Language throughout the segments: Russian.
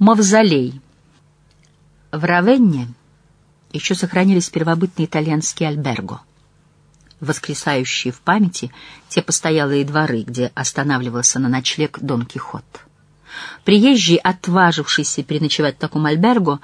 Мавзолей. В Равенне еще сохранились первобытные итальянские альберго, воскресающие в памяти те постоялые дворы, где останавливался на ночлег Дон Кихот. Приезжий, отважившийся переночевать в таком альберго,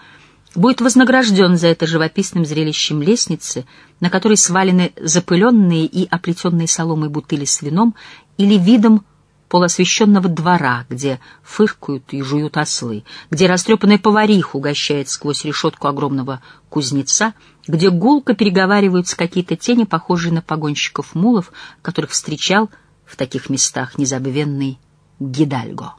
будет вознагражден за это живописным зрелищем лестницы, на которой свалены запыленные и оплетенные соломой бутыли с вином или видом полуосвещенного двора, где фыркают и жуют ослы, где растрепанная повариха угощает сквозь решетку огромного кузнеца, где гулко переговариваются какие-то тени, похожие на погонщиков мулов, которых встречал в таких местах незабвенный Гидальго.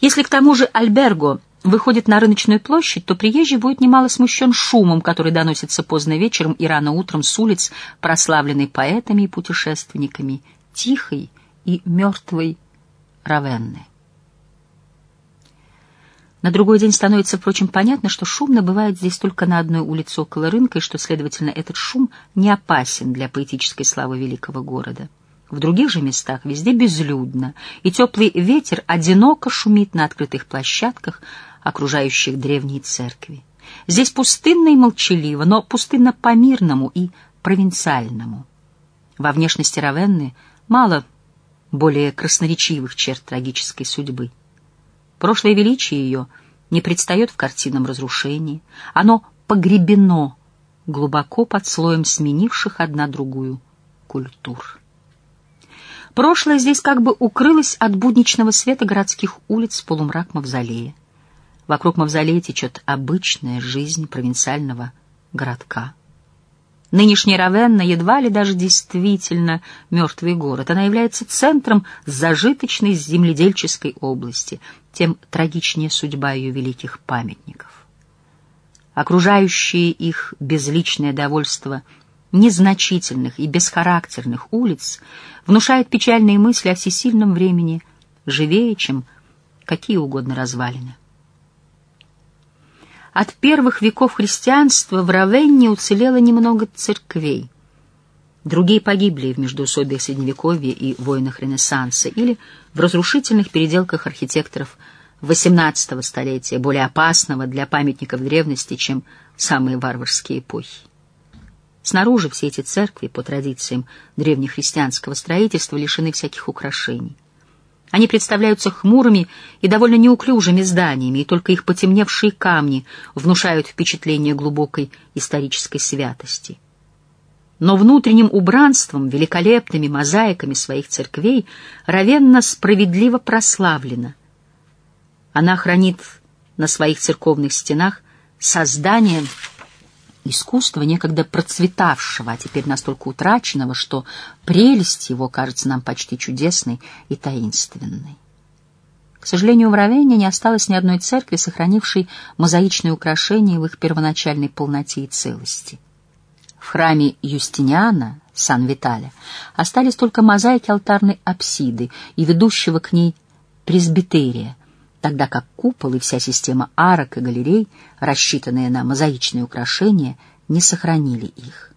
Если к тому же Альберго выходит на рыночную площадь, то приезжий будет немало смущен шумом, который доносится поздно вечером и рано утром с улиц, прославленной поэтами и путешественниками, тихой, и мертвой Равенны. На другой день становится, впрочем, понятно, что шумно бывает здесь только на одной улице около рынка, и что, следовательно, этот шум не опасен для поэтической славы великого города. В других же местах везде безлюдно, и теплый ветер одиноко шумит на открытых площадках, окружающих древние церкви. Здесь пустынно и молчаливо, но пустынно по-мирному и провинциальному. Во внешности Равенны мало более красноречивых черт трагической судьбы. Прошлое величие ее не предстает в картинном разрушении, оно погребено глубоко под слоем сменивших одна другую культур. Прошлое здесь как бы укрылось от будничного света городских улиц в полумрак мавзолея. Вокруг мавзолея течет обычная жизнь провинциального городка. Нынешняя Равенна едва ли даже действительно мертвый город. Она является центром зажиточной земледельческой области, тем трагичнее судьба ее великих памятников. Окружающие их безличное довольство незначительных и бесхарактерных улиц внушает печальные мысли о всесильном времени, живее, чем какие угодно развалины. От первых веков христианства в Равенне уцелело немного церквей. Другие погибли в междоусобиях Средневековья и войнах Ренессанса или в разрушительных переделках архитекторов XVIII столетия, более опасного для памятников древности, чем самые варварские эпохи. Снаружи все эти церкви, по традициям древнехристианского строительства, лишены всяких украшений. Они представляются хмурыми и довольно неуклюжими зданиями, и только их потемневшие камни внушают впечатление глубокой исторической святости. Но внутренним убранством, великолепными мозаиками своих церквей Равенна справедливо прославлена. Она хранит на своих церковных стенах создание искусства, некогда процветавшего, а теперь настолько утраченного, что прелесть его кажется нам почти чудесной и таинственной. К сожалению, в Равенне не осталось ни одной церкви, сохранившей мозаичные украшения в их первоначальной полноте и целости. В храме Юстиниана, Сан-Виталя, остались только мозаики алтарной апсиды и ведущего к ней пресбитерия, тогда как купол и вся система арок и галерей, рассчитанные на мозаичные украшения, не сохранили их.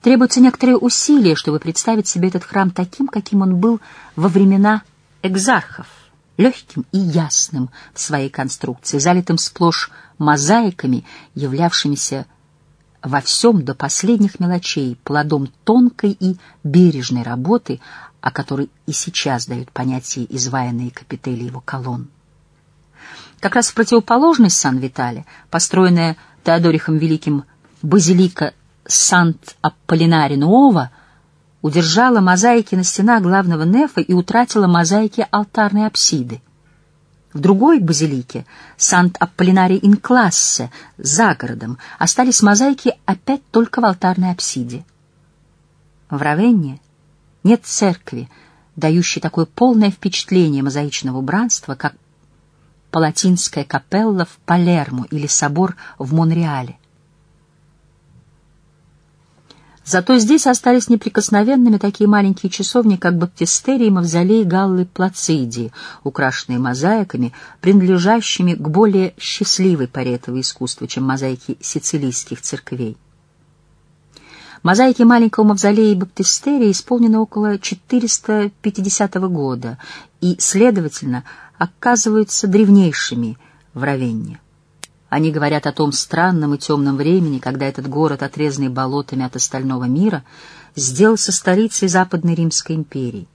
Требуется некоторые усилия, чтобы представить себе этот храм таким, каким он был во времена экзархов, легким и ясным в своей конструкции, залитым сплошь мозаиками, являвшимися во всем до последних мелочей плодом тонкой и бережной работы, о которой и сейчас дают понятие изваянные капители его колонн. Как раз в противоположность Сан-Витале, построенная Теодорихом Великим базилика Сант-Аполлинари Нуова, удержала мозаики на стенах главного нефа и утратила мозаики алтарной апсиды. В другой базилике, Сант-Аполлинари Инклассе, за городом, остались мозаики опять только в алтарной апсиде. В Равенне нет церкви, дающей такое полное впечатление мозаичного убранства, как Палатинская капелла в Палермо или собор в Монреале. Зато здесь остались неприкосновенными такие маленькие часовни, как баптистерии мавзолей Галлы Плацидии, украшенные мозаиками, принадлежащими к более счастливой паре этого искусства, чем мозаики сицилийских церквей. Мозаики маленького мавзолея и баптистерии исполнены около 450 года и, следовательно, оказываются древнейшими в Равенне. Они говорят о том странном и темном времени, когда этот город, отрезанный болотами от остального мира, сделался столицей Западной Римской империи.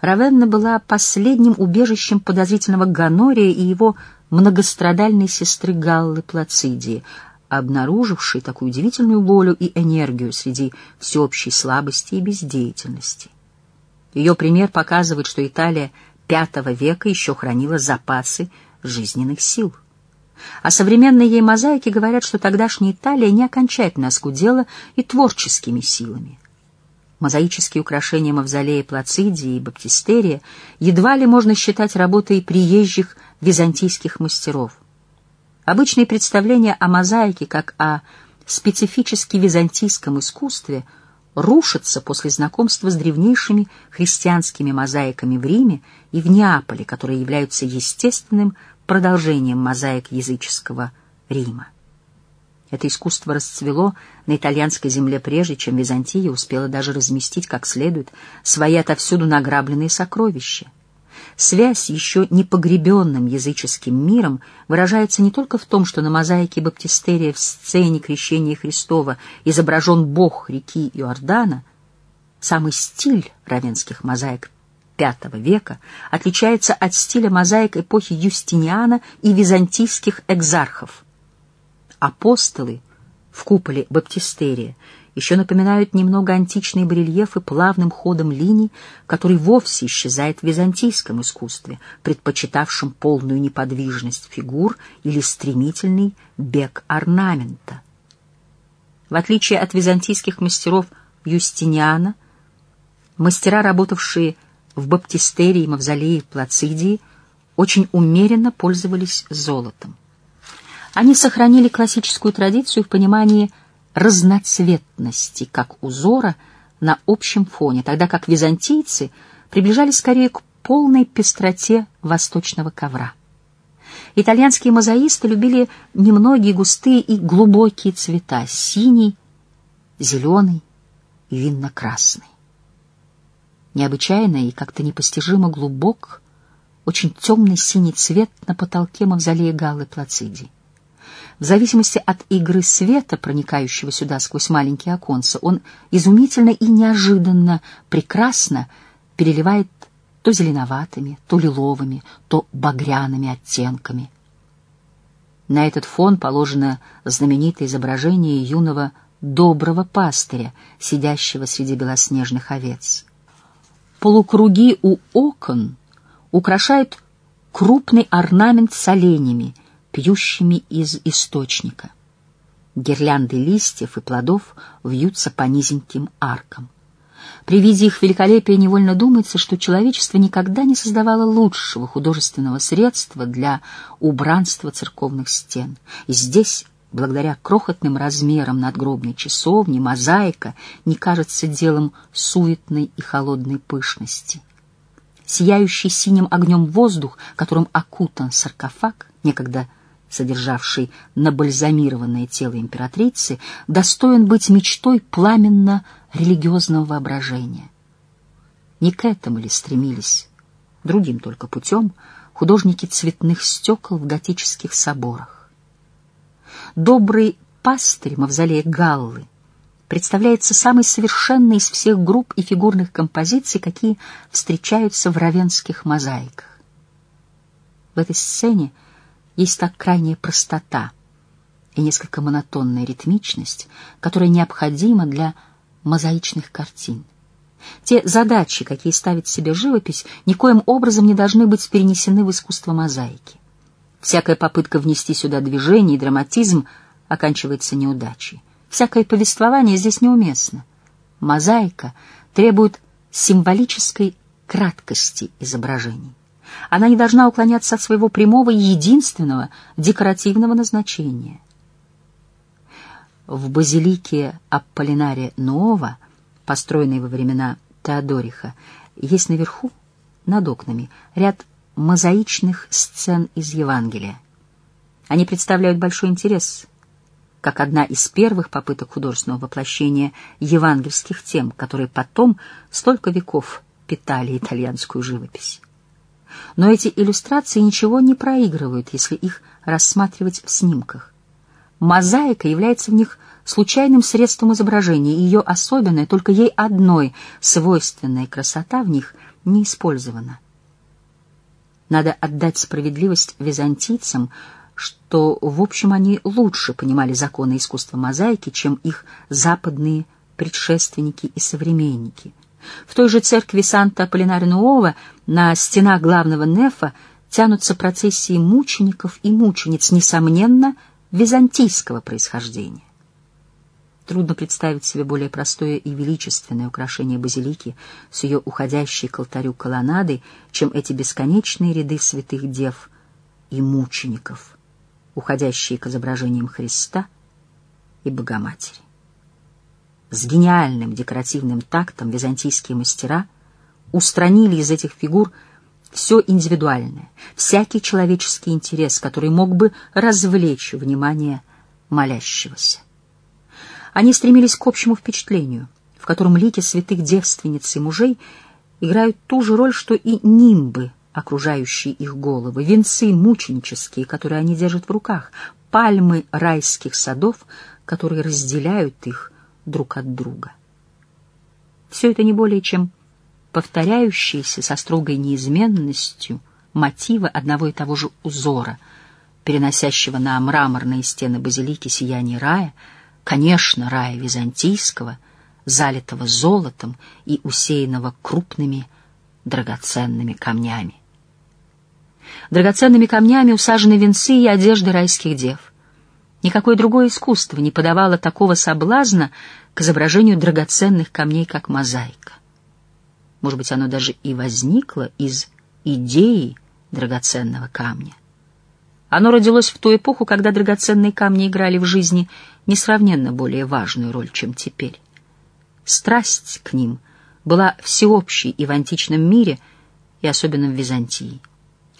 Равенна была последним убежищем подозрительного Ганория и его многострадальной сестры Галлы Плацидии, обнаружившей такую удивительную волю и энергию среди всеобщей слабости и бездеятельности. Ее пример показывает, что Италия V века еще хранила запасы жизненных сил. А современные ей мозаики говорят, что тогдашняя Италия не окончательно оскудела и творческими силами. Мозаические украшения мавзолея Плацидии и Баптистерия едва ли можно считать работой приезжих византийских мастеров. Обычные представления о мозаике как о специфически византийском искусстве рушатся после знакомства с древнейшими христианскими мозаиками в Риме и в Неаполе, которые являются естественным продолжением мозаик языческого Рима. Это искусство расцвело на итальянской земле прежде, чем Византия успела даже разместить как следует свои отовсюду награбленные сокровища. Связь еще не погребенным языческим миром выражается не только в том, что на мозаике Баптистерия в сцене крещения Христова изображен бог реки Иордана, самый стиль равенских мозаик V века отличается от стиля мозаик эпохи Юстиниана и византийских экзархов. Апостолы в куполе баптистерия еще напоминают немного античные барельефы плавным ходом линий, который вовсе исчезает в византийском искусстве, предпочитавшем полную неподвижность фигур или стремительный бег орнамента. В отличие от византийских мастеров Юстиниана, мастера, работавшие в баптистерии и мавзолее Плацидии, очень умеренно пользовались золотом. Они сохранили классическую традицию в понимании разноцветности как узора на общем фоне, тогда как византийцы приближались скорее к полной пестроте восточного ковра. Итальянские мозаисты любили немногие густые и глубокие цвета — синий, зеленый и винно-красный. Необычайно и как-то непостижимо глубок, очень темный синий цвет на потолке мавзолея Галлы Плацидии. В зависимости от игры света, проникающего сюда сквозь маленькие оконца, он изумительно и неожиданно, прекрасно переливает то зеленоватыми, то лиловыми, то багряными оттенками. На этот фон положено знаменитое изображение юного доброго пастыря, сидящего среди белоснежных овец. Полукруги у окон украшают крупный орнамент с оленями — пьющими из источника. Гирлянды листьев и плодов вьются по низеньким аркам. При виде их великолепия невольно думается, что человечество никогда не создавало лучшего художественного средства для убранства церковных стен. И здесь, благодаря крохотным размерам надгробной часовни, мозаика не кажется делом суетной и холодной пышности. Сияющий синим огнем воздух, которым окутан саркофаг, некогда содержавший набальзамированное тело императрицы, достоин быть мечтой пламенно-религиозного воображения. Не к этому ли стремились, другим только путем, художники цветных стекол в готических соборах? Добрый пастырь мавзолея Галлы представляется самой совершенной из всех групп и фигурных композиций, какие встречаются в равенских мозаиках. В этой сцене есть так крайняя простота и несколько монотонная ритмичность, которая необходима для мозаичных картин. Те задачи, какие ставит себе живопись, никоим образом не должны быть перенесены в искусство мозаики. Всякая попытка внести сюда движение и драматизм оканчивается неудачей. Всякое повествование здесь неуместно. Мозаика требует символической краткости изображений. Она не должна уклоняться от своего прямого и единственного декоративного назначения. В базилике Аполлинария Нуова, построенной во времена Теодориха, есть наверху, над окнами, ряд мозаичных сцен из Евангелия. Они представляют большой интерес, как одна из первых попыток художественного воплощения евангельских тем, которые потом столько веков питали итальянскую живопись. Но эти иллюстрации ничего не проигрывают, если их рассматривать в снимках. Мозаика является в них случайным средством изображения, и ее особенная, только ей одной свойственная красота в них не использована. Надо отдать справедливость византийцам, что, в общем, они лучше понимали законы искусства мозаики, чем их западные предшественники и современники. В той же церкви Санта-Полинари-Нуова на стенах главного нефа тянутся процессии мучеников и мучениц, несомненно, византийского происхождения. Трудно представить себе более простое и величественное украшение базилики с ее уходящей к алтарю колоннадой, чем эти бесконечные ряды святых дев и мучеников, уходящие к изображениям Христа и Богоматери. С гениальным декоративным тактом византийские мастера устранили из этих фигур все индивидуальное, всякий человеческий интерес, который мог бы развлечь внимание молящегося. Они стремились к общему впечатлению, в котором лики святых девственниц и мужей играют ту же роль, что и нимбы, окружающие их головы, венцы мученические, которые они держат в руках, пальмы райских садов, которые разделяют их друг от друга. Все это не более чем повторяющиеся со строгой неизменностью мотивы одного и того же узора, переносящего на мраморные стены базилики сияние рая — Конечно, рая византийского, залитого золотом и усеянного крупными драгоценными камнями. Драгоценными камнями усажены венцы и одежды райских дев. Никакое другое искусство не подавало такого соблазна к изображению драгоценных камней, как мозаика. Может быть, оно даже и возникло из идеи драгоценного камня. Оно родилось в ту эпоху, когда драгоценные камни играли в жизни несравненно более важную роль, чем теперь. Страсть к ним была всеобщей и в античном мире, и особенно в Византии.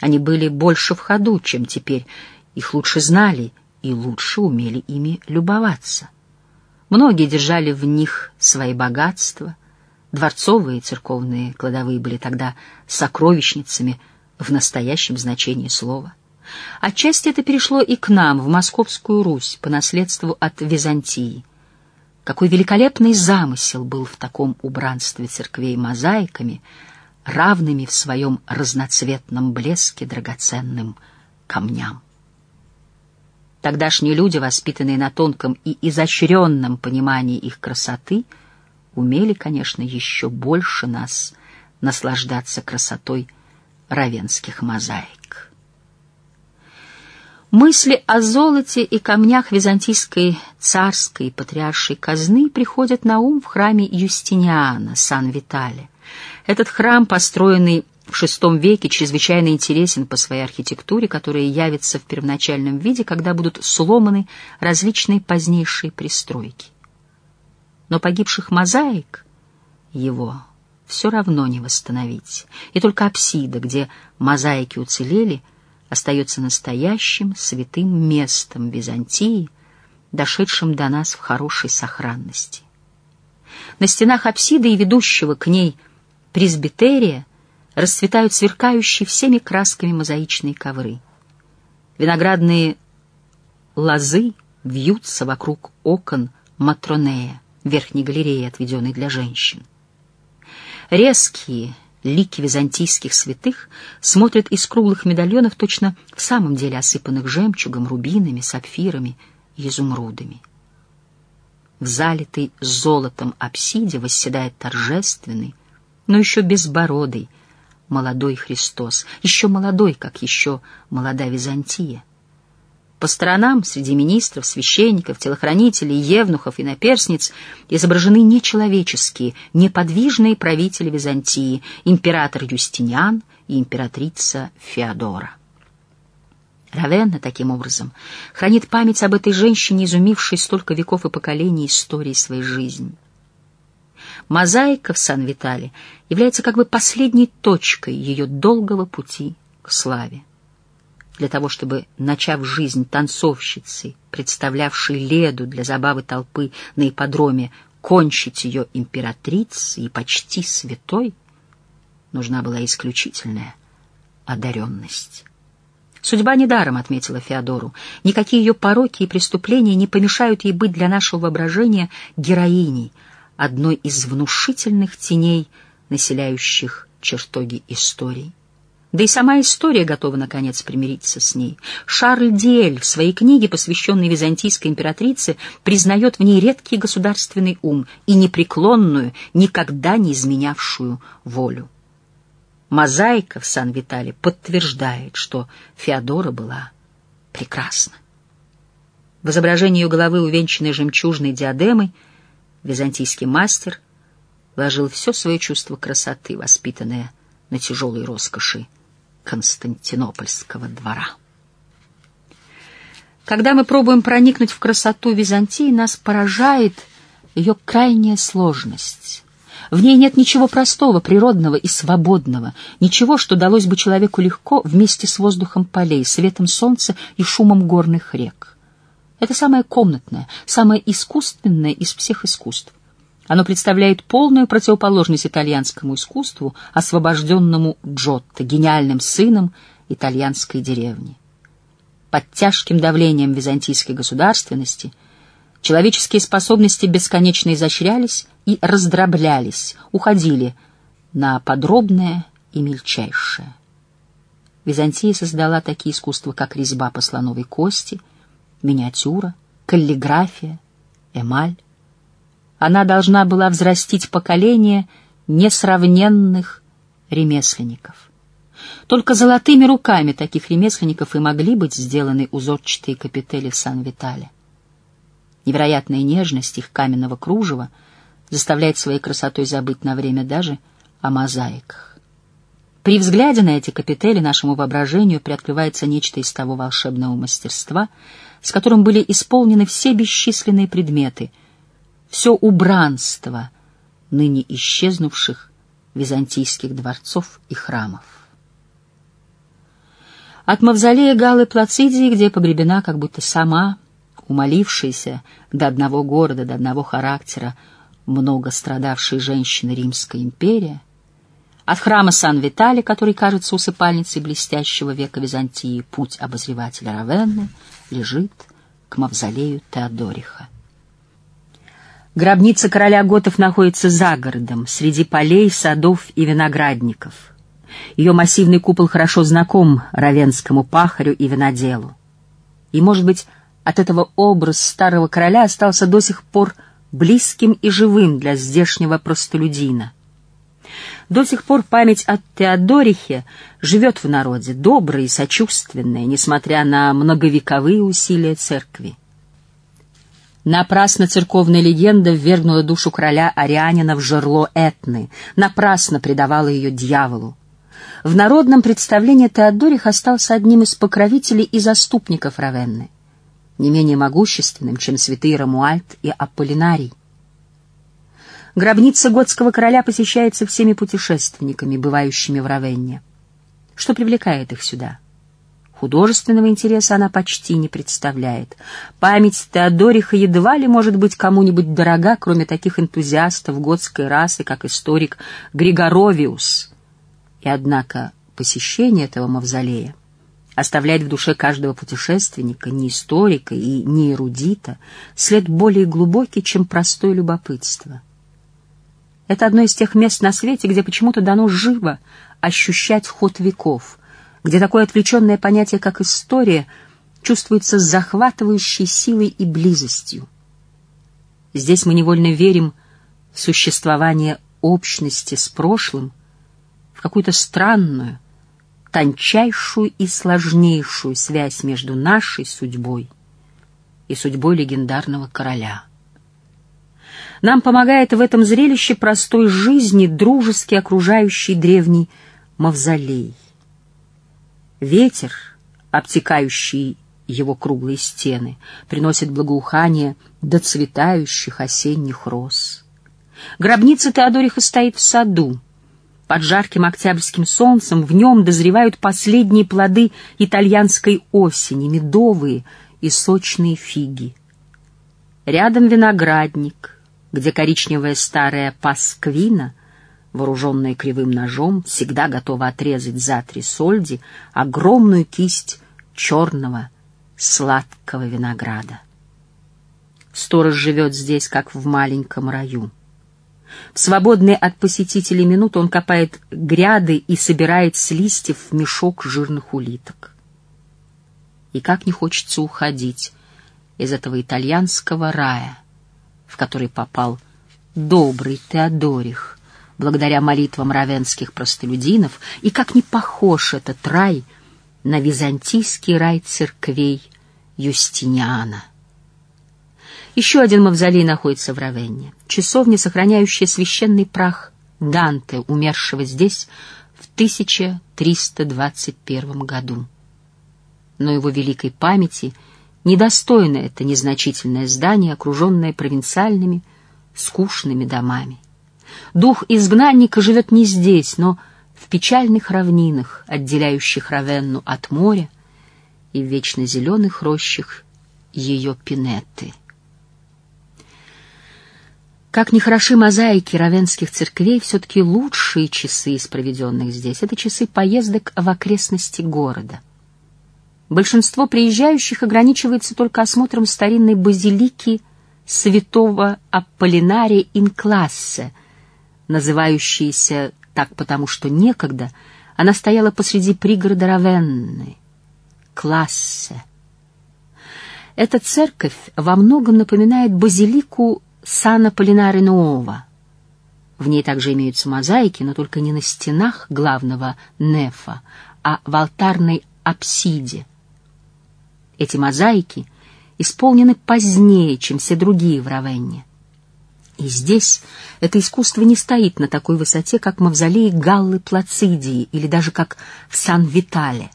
Они были больше в ходу, чем теперь, их лучше знали и лучше умели ими любоваться. Многие держали в них свои богатства. Дворцовые и церковные кладовые были тогда сокровищницами в настоящем значении слова. Отчасти это перешло и к нам, в Московскую Русь, по наследству от Византии. Какой великолепный замысел был в таком убранстве церквей мозаиками, равными в своем разноцветном блеске драгоценным камням. Тогдашние люди, воспитанные на тонком и изощренном понимании их красоты, умели, конечно, еще больше нас наслаждаться красотой равенских мозаик. Мысли о золоте и камнях византийской царской патриаршей казны приходят на ум в храме Юстиниана, Сан-Витале. Этот храм, построенный в VI веке, чрезвычайно интересен по своей архитектуре, которая явится в первоначальном виде, когда будут сломаны различные позднейшие пристройки. Но погибших мозаик его все равно не восстановить, и только апсида, где мозаики уцелели, остается настоящим святым местом Византии, дошедшим до нас в хорошей сохранности. На стенах апсиды и ведущего к ней пресбитерия расцветают сверкающие всеми красками мозаичные ковры. Виноградные лозы вьются вокруг окон Матронея, верхней галереи, отведенной для женщин. Резкие, лики византийских святых смотрят из круглых медальонов, точно в самом деле осыпанных жемчугом, рубинами, сапфирами и изумрудами. В залитой золотом апсиде восседает торжественный, но еще безбородый, молодой Христос, еще молодой, как еще молода Византия. По сторонам, среди министров, священников, телохранителей, евнухов и наперсниц, изображены нечеловеческие, неподвижные правители Византии, император Юстиниан и императрица Феодора. Равенна, таким образом, хранит память об этой женщине, изумившей столько веков и поколений истории своей жизни. Мозаика в Сан-Витале является как бы последней точкой ее долгого пути к славе для того, чтобы, начав жизнь танцовщицы, представлявшей Леду для забавы толпы на ипподроме, кончить ее императрицей и почти святой, нужна была исключительная одаренность. Судьба недаром, отметила Феодору. Никакие ее пороки и преступления не помешают ей быть для нашего воображения героиней, одной из внушительных теней, населяющих чертоги истории. Да и сама история готова, наконец, примириться с ней. Шарль Диэль в своей книге, посвященной византийской императрице, признает в ней редкий государственный ум и непреклонную, никогда не изменявшую волю. Мозаика в Сан-Витале подтверждает, что Феодора была прекрасна. В изображении ее головы, увенчанной жемчужной диадемой, византийский мастер вложил все свое чувство красоты, воспитанное на тяжелой роскоши Константинопольского двора. Когда мы пробуем проникнуть в красоту Византии, нас поражает ее крайняя сложность. В ней нет ничего простого, природного и свободного, ничего, что далось бы человеку легко вместе с воздухом полей, светом солнца и шумом горных рек. Это самое комнатное, самое искусственное из всех искусств. Оно представляет полную противоположность итальянскому искусству, освобожденному Джотто, гениальным сыном итальянской деревни. Под тяжким давлением византийской государственности человеческие способности бесконечно изощрялись и раздроблялись, уходили на подробное и мельчайшее. Византия создала такие искусства, как резьба по слоновой кости, миниатюра, каллиграфия, эмаль она должна была взрастить поколение несравненных ремесленников. Только золотыми руками таких ремесленников и могли быть сделаны узорчатые капители Сан-Витале. Невероятная нежность их каменного кружева заставляет своей красотой забыть на время даже о мозаиках. При взгляде на эти капители нашему воображению приоткрывается нечто из того волшебного мастерства, с которым были исполнены все бесчисленные предметы — все убранство ныне исчезнувших византийских дворцов и храмов. От мавзолея Галлы Плацидии, где погребена как будто сама, умолившаяся до одного города, до одного характера, много страдавшей женщины Римской империи, от храма Сан-Витали, который кажется усыпальницей блестящего века Византии, путь обозревателя Равенны лежит к мавзолею Теодориха. Гробница короля готов находится за городом, среди полей, садов и виноградников. Ее массивный купол хорошо знаком равенскому пахарю и виноделу. И, может быть, от этого образ старого короля остался до сих пор близким и живым для здешнего простолюдина. До сих пор память о Теодорихе живет в народе, добрая и сочувственная, несмотря на многовековые усилия церкви. Напрасно церковная легенда ввергнула душу короля Арианина в жерло Этны, напрасно предавала ее дьяволу. В народном представлении Теодорих остался одним из покровителей и заступников Равенны, не менее могущественным, чем святые Рамуальд и Аполлинарий. Гробница готского короля посещается всеми путешественниками, бывающими в Равенне. Что привлекает их сюда? Художественного интереса она почти не представляет. Память Теодориха едва ли может быть кому-нибудь дорога, кроме таких энтузиастов готской расы, как историк Григоровиус. И однако посещение этого мавзолея оставляет в душе каждого путешественника, не историка и не эрудита, след более глубокий, чем простое любопытство. Это одно из тех мест на свете, где почему-то дано живо ощущать ход веков — где такое отвлеченное понятие, как история, чувствуется с захватывающей силой и близостью. Здесь мы невольно верим в существование общности с прошлым, в какую-то странную, тончайшую и сложнейшую связь между нашей судьбой и судьбой легендарного короля. Нам помогает в этом зрелище простой жизни дружески окружающий древний мавзолей. Ветер, обтекающий его круглые стены, приносит благоухание до цветающих осенних роз. Гробница Теодориха стоит в саду. Под жарким октябрьским солнцем в нем дозревают последние плоды итальянской осени, медовые и сочные фиги. Рядом виноградник, где коричневая старая пасквина вооруженная кривым ножом, всегда готова отрезать за три сольди огромную кисть черного сладкого винограда. Сторож живет здесь, как в маленьком раю. В свободные от посетителей минуты он копает гряды и собирает с листьев мешок жирных улиток. И как не хочется уходить из этого итальянского рая, в который попал добрый Теодорих, благодаря молитвам равенских простолюдинов, и как не похож этот рай на византийский рай церквей Юстиниана. Еще один мавзолей находится в Равенне. Часовня, сохраняющая священный прах Данте, умершего здесь в 1321 году. Но его великой памяти недостойно это незначительное здание, окруженное провинциальными, скучными домами. Дух изгнанника живет не здесь, но в печальных равнинах, отделяющих Равенну от моря, и в вечно зеленых рощах ее пинеты — как ни хороши мозаики равенских церквей, все-таки лучшие часы из проведенных здесь — это часы поездок в окрестности города. Большинство приезжающих ограничивается только осмотром старинной базилики святого Аполлинария Инклассе, называющейся так потому, что некогда она стояла посреди пригорода Равенны, Классе. Эта церковь во многом напоминает базилику Сана Полинари Нуова. В ней также имеются мозаики, но только не на стенах главного нефа, а в алтарной апсиде. Эти мозаики исполнены позднее, чем все другие в Равенне. И здесь это искусство не стоит на такой высоте, как мавзолей Галлы Плацидии или даже как в Сан-Витале.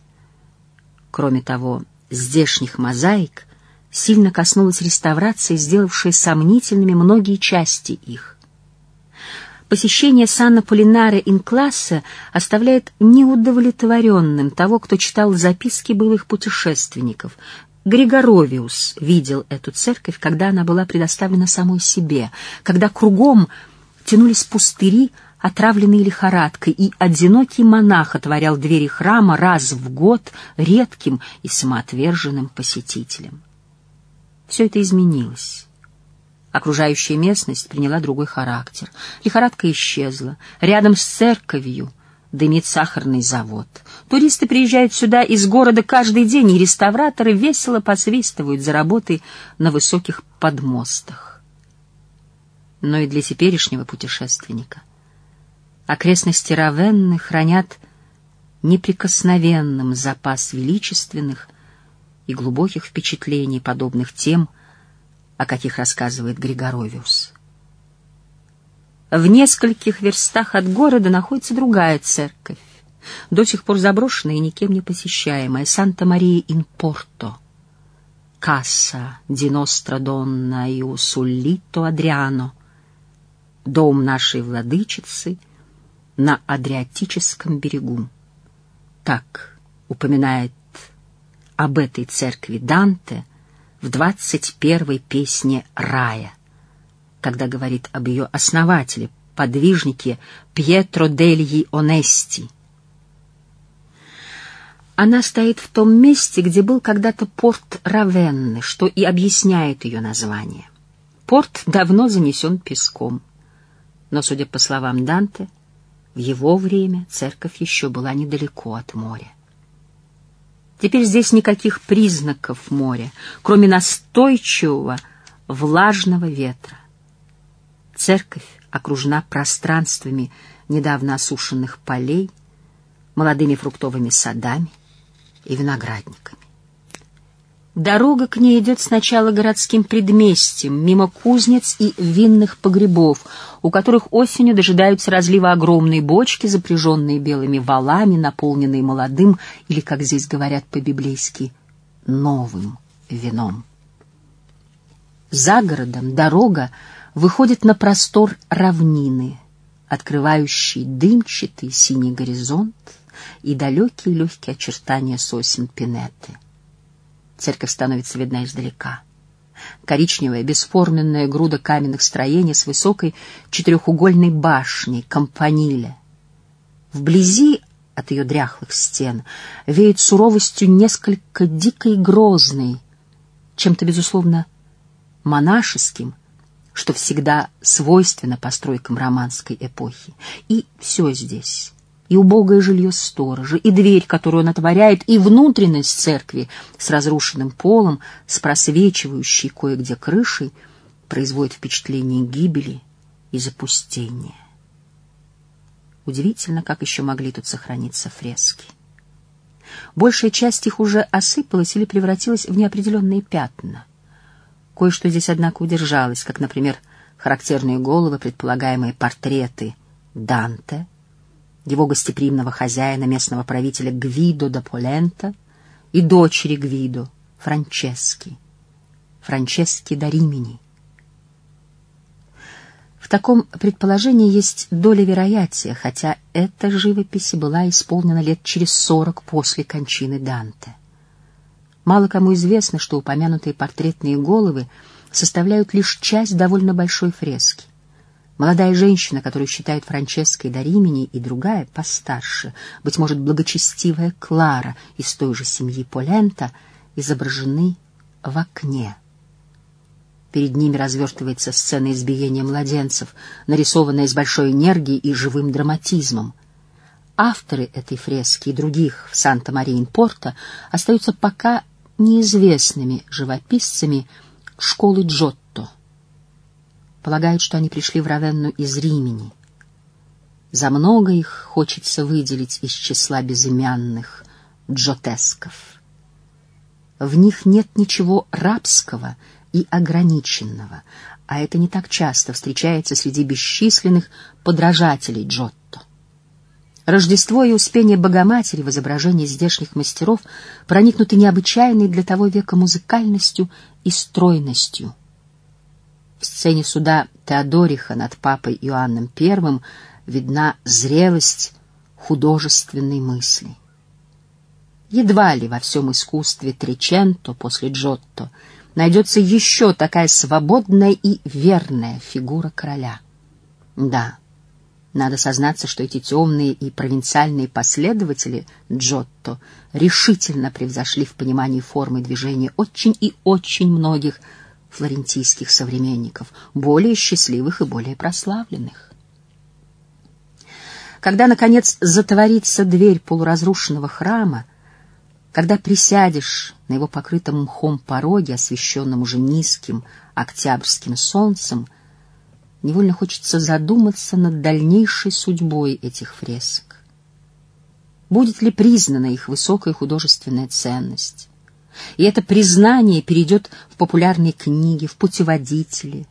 Кроме того, здешних мозаик сильно коснулась реставрации, сделавшей сомнительными многие части их. Посещение Санна Полинаре Инкласса оставляет неудовлетворенным того, кто читал записки былых путешественников. Григоровиус видел эту церковь, когда она была предоставлена самой себе, когда кругом тянулись пустыри, отравленные лихорадкой, и одинокий монах отворял двери храма раз в год редким и самоотверженным посетителям. Все это изменилось. Окружающая местность приняла другой характер. Лихорадка исчезла. Рядом с церковью дымит сахарный завод. Туристы приезжают сюда из города каждый день, и реставраторы весело посвистывают за работой на высоких подмостах. Но и для теперешнего путешественника окрестности Равенны хранят неприкосновенным запас величественных, и глубоких впечатлений, подобных тем, о каких рассказывает Григоровиус. В нескольких верстах от города находится другая церковь, до сих пор заброшенная и никем не посещаемая, Санта-Мария-ин-Порто, Касса ди Ностра Донна и Усуллито Адриано, дом нашей владычицы на Адриатическом берегу. Так упоминает об этой церкви Данте в двадцать первой песне «Рая», когда говорит об ее основателе, подвижнике Пьетро Дельи Онести. Она стоит в том месте, где был когда-то порт Равенны, что и объясняет ее название. Порт давно занесен песком, но, судя по словам Данте, в его время церковь еще была недалеко от моря. Теперь здесь никаких признаков моря, кроме настойчивого влажного ветра. Церковь окружена пространствами недавно осушенных полей, молодыми фруктовыми садами и виноградниками. Дорога к ней идет сначала городским предместьем, мимо кузнец и винных погребов, у которых осенью дожидаются разлива огромные бочки, запряженные белыми валами, наполненные молодым, или, как здесь говорят по-библейски, новым вином. За городом дорога выходит на простор равнины, открывающий дымчатый синий горизонт и далекие легкие очертания сосен Пинеты. Церковь становится видна издалека. коричневая бесформенная груда каменных строений с высокой четырехугольной башней, кампаниле. Вблизи от ее дряхлых стен веет суровостью несколько дикой грозной, чем-то, безусловно, монашеским, что всегда свойственно постройкам романской эпохи. И все здесь и убогое жилье сторожа, и дверь, которую он отворяет, и внутренность церкви с разрушенным полом, с просвечивающей кое-где крышей, производит впечатление гибели и запустения. Удивительно, как еще могли тут сохраниться фрески. Большая часть их уже осыпалась или превратилась в неопределенные пятна. Кое-что здесь, однако, удержалось, как, например, характерные головы, предполагаемые портреты Данте — его гостеприимного хозяина, местного правителя Гвидо да Полента и дочери Гвидо, Франчески, Франчески да Римини. В таком предположении есть доля вероятия, хотя эта живопись была исполнена лет через сорок после кончины Данте. Мало кому известно, что упомянутые портретные головы составляют лишь часть довольно большой фрески. Молодая женщина, которую считают Франческой до Римени, и другая, постарше, быть может, благочестивая Клара из той же семьи Полента, изображены в окне. Перед ними развертывается сцена избиения младенцев, нарисованная с большой энергией и живым драматизмом. Авторы этой фрески и других в Санта-Мария-ин-Порто остаются пока неизвестными живописцами школы Джотто полагают, что они пришли в Равенну из Римени. За много их хочется выделить из числа безымянных джотесков. В них нет ничего рабского и ограниченного, а это не так часто встречается среди бесчисленных подражателей Джотто. Рождество и Успение Богоматери в изображении здешних мастеров проникнуты необычайной для того века музыкальностью и стройностью — в сцене суда Теодориха над папой Иоанном I видна зрелость художественной мысли. Едва ли во всем искусстве Триченто после Джотто найдется еще такая свободная и верная фигура короля. Да, надо сознаться, что эти темные и провинциальные последователи Джотто решительно превзошли в понимании формы движения очень и очень многих флорентийских современников, более счастливых и более прославленных. Когда, наконец, затворится дверь полуразрушенного храма, когда присядешь на его покрытом мхом пороге, освещенном уже низким октябрьским солнцем, невольно хочется задуматься над дальнейшей судьбой этих фресок. Будет ли признана их высокая художественная ценность? И это признание перейдет в популярные книги, в путеводители.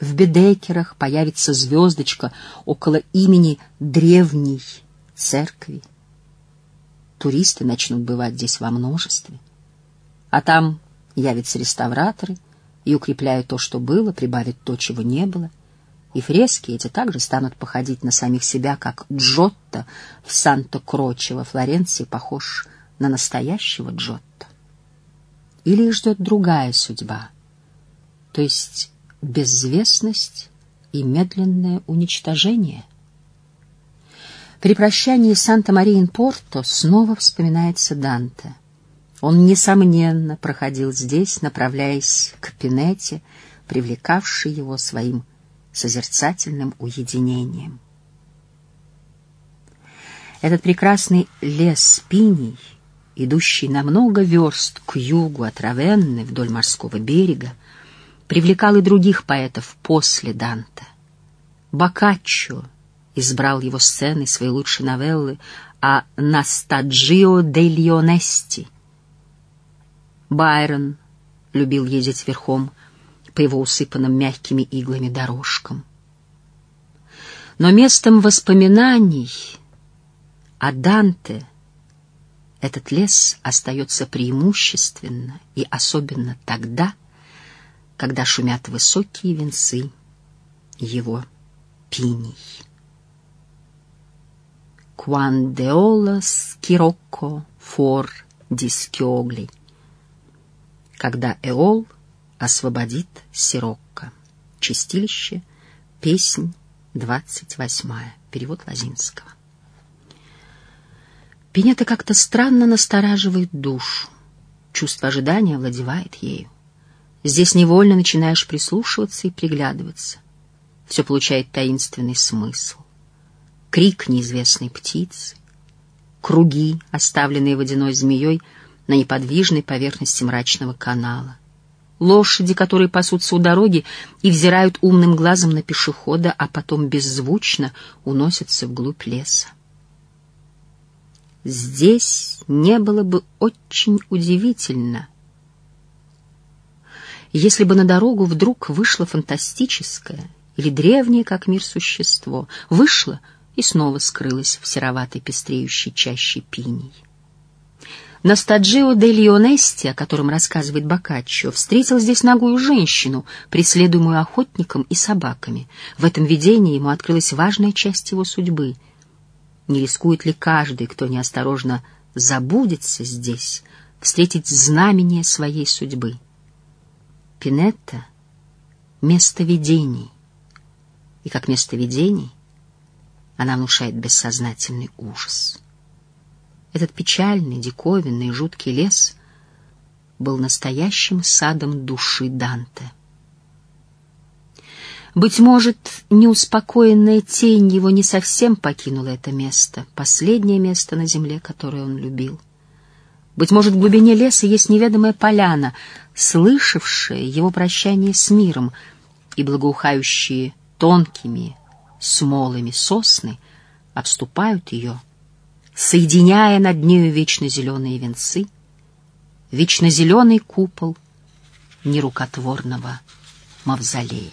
В Бедекерах появится звездочка около имени древней церкви. Туристы начнут бывать здесь во множестве. А там явятся реставраторы и укрепляют то, что было, прибавят то, чего не было. И фрески эти также станут походить на самих себя, как Джотто в Санто-Кроче во Флоренции похож на настоящего Джотто или их ждет другая судьба, то есть безвестность и медленное уничтожение. При прощании Санта-Мария-ин-Порто снова вспоминается Данте. Он, несомненно, проходил здесь, направляясь к Пинете, привлекавшей его своим созерцательным уединением. Этот прекрасный лес пиней — идущий на много верст к югу от Равенны вдоль морского берега, привлекал и других поэтов после Данте. Боккаччо избрал его сцены своей лучшей новеллы о Настаджио дель Онести. Байрон любил ездить верхом по его усыпанным мягкими иглами дорожкам. Но местом воспоминаний о Данте — этот лес остается преимущественно и особенно тогда, когда шумят высокие венцы его пиний. Quandeola scirocco for dischiogli. Когда Эол освободит Сирокко. Чистилище, песнь, двадцать восьмая. Перевод Лазинского. Пинета как-то странно настораживает душу. Чувство ожидания овладевает ею. Здесь невольно начинаешь прислушиваться и приглядываться. Все получает таинственный смысл. Крик неизвестной птицы, круги, оставленные водяной змеей на неподвижной поверхности мрачного канала, лошади, которые пасутся у дороги и взирают умным глазом на пешехода, а потом беззвучно уносятся вглубь леса. Здесь не было бы очень удивительно, если бы на дорогу вдруг вышло фантастическое или древнее, как мир, существо, вышло и снова скрылось в сероватой пестреющей чаще пиней. На стаджио де Лионести, о котором рассказывает Боккаччо, встретил здесь ногую женщину, преследуемую охотником и собаками. В этом видении ему открылась важная часть его судьбы. Не рискует ли каждый, кто неосторожно забудется здесь, встретить знамение своей судьбы? Пинетта — место видений, и как место видений она внушает бессознательный ужас. Этот печальный, диковинный, жуткий лес был настоящим садом души Данте. Быть может, неуспокоенная тень его не совсем покинула это место, последнее место на земле, которое он любил. Быть может, в глубине леса есть неведомая поляна, слышавшая его прощание с миром, и благоухающие тонкими смолами сосны обступают ее, соединяя над нею вечно зеленые венцы, вечно зеленый купол нерукотворного мавзолея.